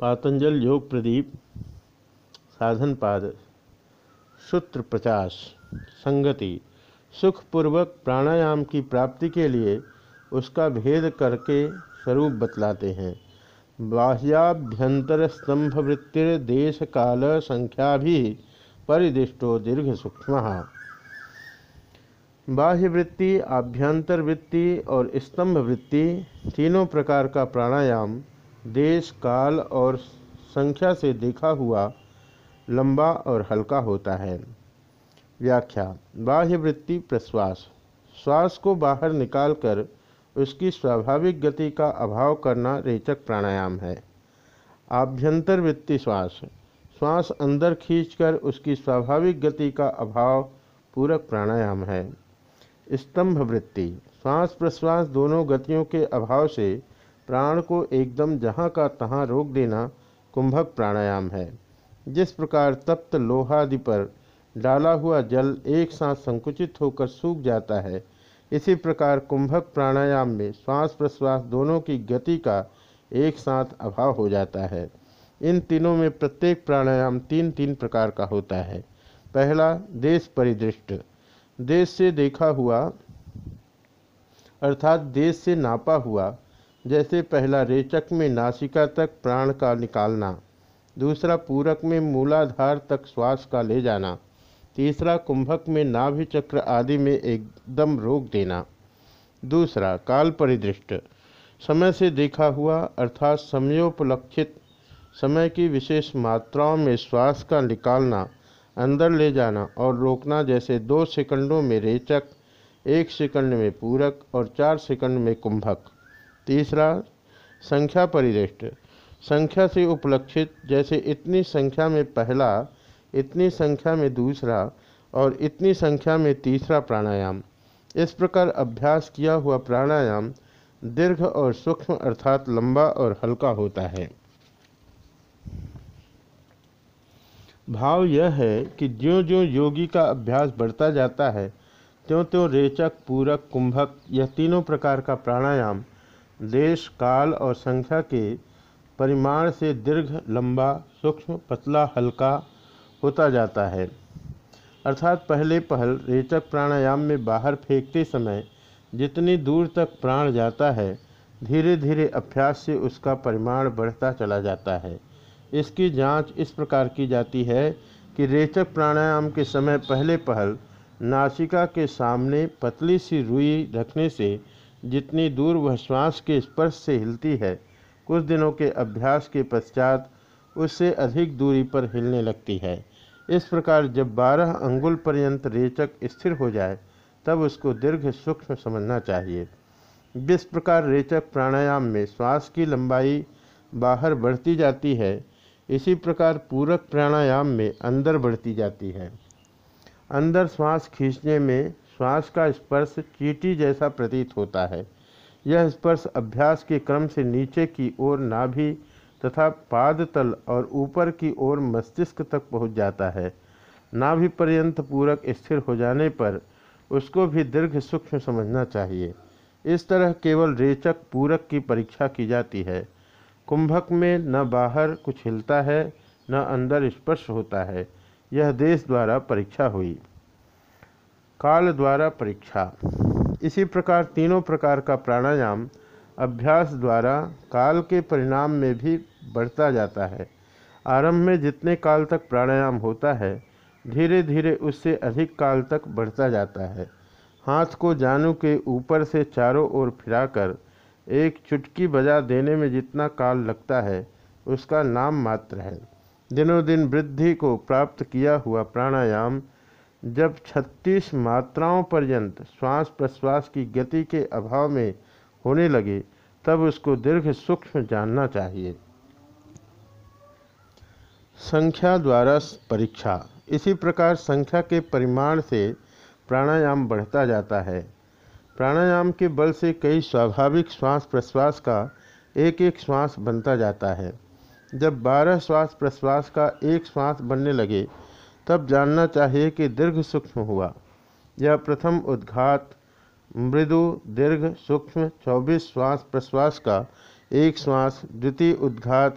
पातंजल योग प्रदीप, साधन पाद, सूत्र पचास संगति, सुखपूर्वक प्राणायाम की प्राप्ति के लिए उसका भेद करके स्वरूप बतलाते हैं। बाह्याभ्यंतर स्तंभ वृत्तिर देश काल संख्या भी परिदिष्टो दीर्घ सूक्ष्म। बाह्य वृत्ति आभ्यंतर वृत्ति और स्तंभ वृत्ति तीनों प्रकार का प्राणायाम देश, काल और संख्या से देखा हुआ लंबा और हल्का होता है। व्याख्या बाह्य वृत्ति प्रश्वास। श्वास को बाहर निकालकर उसकी स्वाभाविक गति का अभाव करना रेचक प्राणायाम है। आभ्यंतर वृत्ति श्वास। श्वास अंदर खींचकर उसकी स्वाभाविक गति का अभाव पूरक प्राणायाम है। स्तंभ वृत्ति श्वास प्रश्वास दोनों गतियों के अभाव से प्राण को एकदम जहाँ का तहाँ रोक देना कुंभक प्राणायाम है। जिस प्रकार तप्त लोहादि पर डाला हुआ जल एक साथ संकुचित होकर सूख जाता है, इसी प्रकार कुंभक प्राणायाम में श्वास प्रश्वास दोनों की गति का एक साथ अभाव हो जाता है। इन तीनों में प्रत्येक प्राणायाम तीन तीन प्रकार का होता है। पहला, देश परिदृष्ट। देश से देखा हुआ, अर्थात देश से नापा हुआ जैसे पहला रेचक में नासिका तक प्राण का निकालना, दूसरा पूरक में मूलाधार तक श्वास का ले जाना, तीसरा कुंभक में नाभि चक्र आदि में एकदम रोक देना। दूसरा, काल परिदृष्ट। समय से देखा हुआ अर्थात समयोपलक्षित। समय की विशेष मात्राओं में श्वास का निकालना, अंदर ले जाना और रोकना जैसे दो सेकंडों में रेचक, एक सेकंड में पूरक और चार सेकंड में कुंभक। तीसरा, संख्या परिदृष्ट संख्या से उपलक्षित, जैसे इतनी संख्या में पहला, इतनी संख्या में दूसरा और इतनी संख्या में तीसरा प्राणायाम। इस प्रकार अभ्यास किया हुआ प्राणायाम दीर्घ और सूक्ष्म अर्थात लंबा और हल्का होता है। भाव यह है कि ज्यो ज्यो योगी का अभ्यास बढ़ता जाता है त्यों त्यों रेचक, पूरक, कुंभक, यह तीनों प्रकार का प्राणायाम देश, काल और संख्या के परिमाण से दीर्घ, लंबा, सूक्ष्म, पतला, हल्का होता जाता है। अर्थात पहले पहल रेचक प्राणायाम में बाहर फेंकते समय जितनी दूर तक प्राण जाता है धीरे धीरे अभ्यास से उसका परिमाण बढ़ता चला जाता है। इसकी जाँच इस प्रकार की जाती है कि रेचक प्राणायाम के समय पहले पहल नासिका के सामने पतली सी रुई रखने से जितनी दूर वह श्वास के स्पर्श से हिलती है, कुछ दिनों के अभ्यास के पश्चात उससे अधिक दूरी पर हिलने लगती है। इस प्रकार जब बारह अंगुल पर्यंत रेचक स्थिर हो जाए, तब उसको दीर्घ सूक्ष्म समझना चाहिए। जिस प्रकार रेचक प्राणायाम में श्वास की लंबाई बाहर बढ़ती जाती है, इसी प्रकार पूरक प्राणायाम में अंदर बढ़ती जाती है। अंदर श्वास खींचने में श्वास का स्पर्श चीटी जैसा प्रतीत होता है। यह स्पर्श अभ्यास के क्रम से नीचे की ओर नाभि तथा पाद तल और ऊपर की ओर मस्तिष्क तक पहुँच जाता है। नाभि पर्यंत पूरक स्थिर हो जाने पर उसको भी दीर्घ सूक्ष्म समझना चाहिए। इस तरह केवल रेचक पूरक की परीक्षा की जाती है। कुंभक में न बाहर कुछ हिलता है, न अंदर स्पर्श होता है। यह देश द्वारा परीक्षा हुई। काल द्वारा परीक्षा। इसी प्रकार तीनों प्रकार का प्राणायाम अभ्यास द्वारा काल के परिणाम में भी बढ़ता जाता है। आरंभ में जितने काल तक प्राणायाम होता है धीरे धीरे उससे अधिक काल तक बढ़ता जाता है। हाथ को जानू के ऊपर से चारों ओर फिराकर एक चुटकी बजा देने में जितना काल लगता है, उसका नाम मात्र है। दिनों दिन वृद्धि को प्राप्त किया हुआ प्राणायाम जब 36 मात्राओं पर्यंत श्वास प्रश्वास की गति के अभाव में होने लगे, तब उसको दीर्घ सूक्ष्म जानना चाहिए। संख्या द्वारा परीक्षा। इसी प्रकार संख्या के परिमाण से प्राणायाम बढ़ता जाता है। प्राणायाम के बल से कई स्वाभाविक श्वास प्रश्वास का एक एक श्वास बनता जाता है। जब बारह श्वास प्रश्वास का एक श्वास बनने लगे तब जानना चाहिए कि दीर्घ सूक्ष्म हुआ। यह प्रथम उद्घात, मृदु, दीर्घ सूक्ष्म 24 श्वास प्रश्वास का एक श्वास, द्वितीय उद्घात,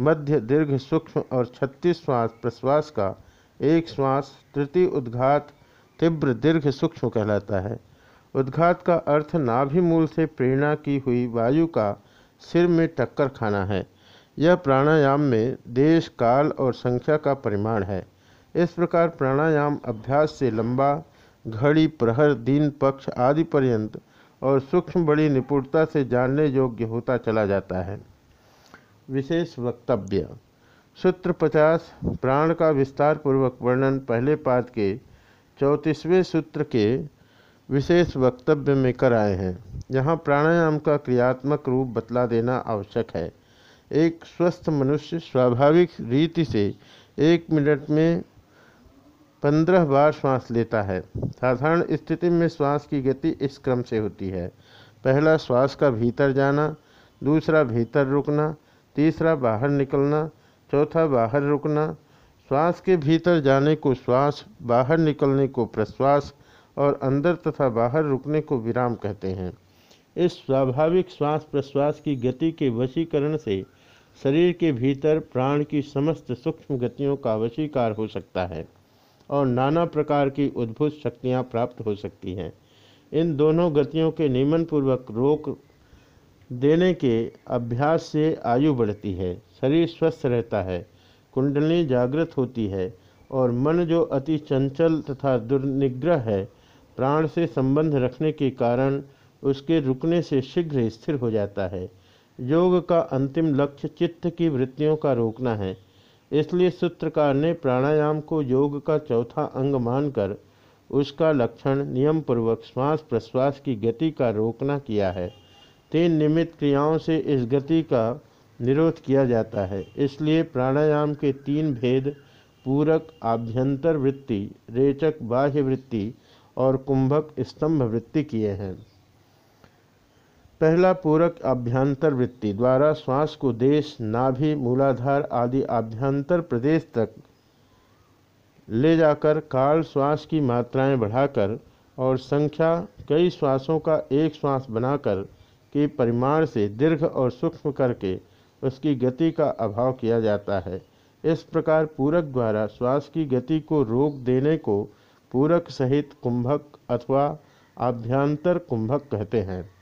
मध्य दीर्घ सूक्ष्म और छत्तीस श्वास प्रश्वास का एक श्वास, तृतीय उद्घात, तीव्र दीर्घ सूक्ष्म कहलाता है। उद्घात का अर्थ नाभि मूल से प्रेरणा की हुई वायु का सिर में टक्कर खाना है। यह प्राणायाम में देश, काल और संख्या का परिमाण है। इस प्रकार प्राणायाम अभ्यास से लंबा, घड़ी, प्रहर, दिन, पक्ष आदि पर्यंत और सूक्ष्म, बड़ी निपुणता से जानने योग्य होता चला जाता है। विशेष वक्तव्य। सूत्र पचास, प्राण का विस्तार पूर्वक वर्णन पहले पाद के चौंतीसवें सूत्र के विशेष वक्तव्य में कर आए हैं। यहाँ प्राणायाम का क्रियात्मक रूप बतला देना आवश्यक है। एक स्वस्थ मनुष्य स्वाभाविक रीति से एक मिनट में पंद्रह बार श्वास लेता है। साधारण स्थिति में श्वास की गति इस क्रम से होती है। पहला, श्वास का भीतर जाना। दूसरा, भीतर रुकना। तीसरा, बाहर निकलना। चौथा, बाहर रुकना। श्वास के भीतर जाने को श्वास, बाहर निकलने को प्रश्वास और अंदर तथा बाहर रुकने को विराम कहते हैं। इस स्वाभाविक श्वास प्रश्वास की गति के वशीकरण से शरीर के भीतर प्राण की समस्त सूक्ष्म गतियों का वशीकार हो सकता है। और नाना प्रकार की उद्भुत शक्तियाँ प्राप्त हो सकती हैं। इन दोनों गतियों के नियमन पूर्वक रोक देने के अभ्यास से आयु बढ़ती है, शरीर स्वस्थ रहता है, कुंडली जागृत होती है और मन जो अति चंचल तथा दुर्निग्रह है, प्राण से संबंध रखने के कारण उसके रुकने से शीघ्र स्थिर हो जाता है। योग का अंतिम लक्ष्य चित्त की वृत्तियों का रोकना है। इसलिए सूत्रकार ने प्राणायाम को योग का चौथा अंग मानकर उसका लक्षण नियम पूर्वक श्वास प्रश्वास की गति का रोकना किया है। तीन निमित्त क्रियाओं से इस गति का निरोध किया जाता है। इसलिए प्राणायाम के तीन भेद, पूरक, आभ्यंतर वृत्ति, रेचक बाह्य वृत्ति और कुंभक स्तंभ वृत्ति किए हैं। पहला पूरक आभ्यंतर वृत्ति द्वारा श्वास को देश, नाभि, मूलाधार आदि आभ्यंतर प्रदेश तक ले जाकर काल श्वास की मात्राएँ बढ़ाकर और संख्या कई श्वासों का एक श्वास बनाकर के परिमाण से दीर्घ और सूक्ष्म करके उसकी गति का अभाव किया जाता है। इस प्रकार पूरक द्वारा श्वास की गति को रोक देने को पूरक सहित कुंभक अथवा आभ्यंतर कुंभक कहते हैं।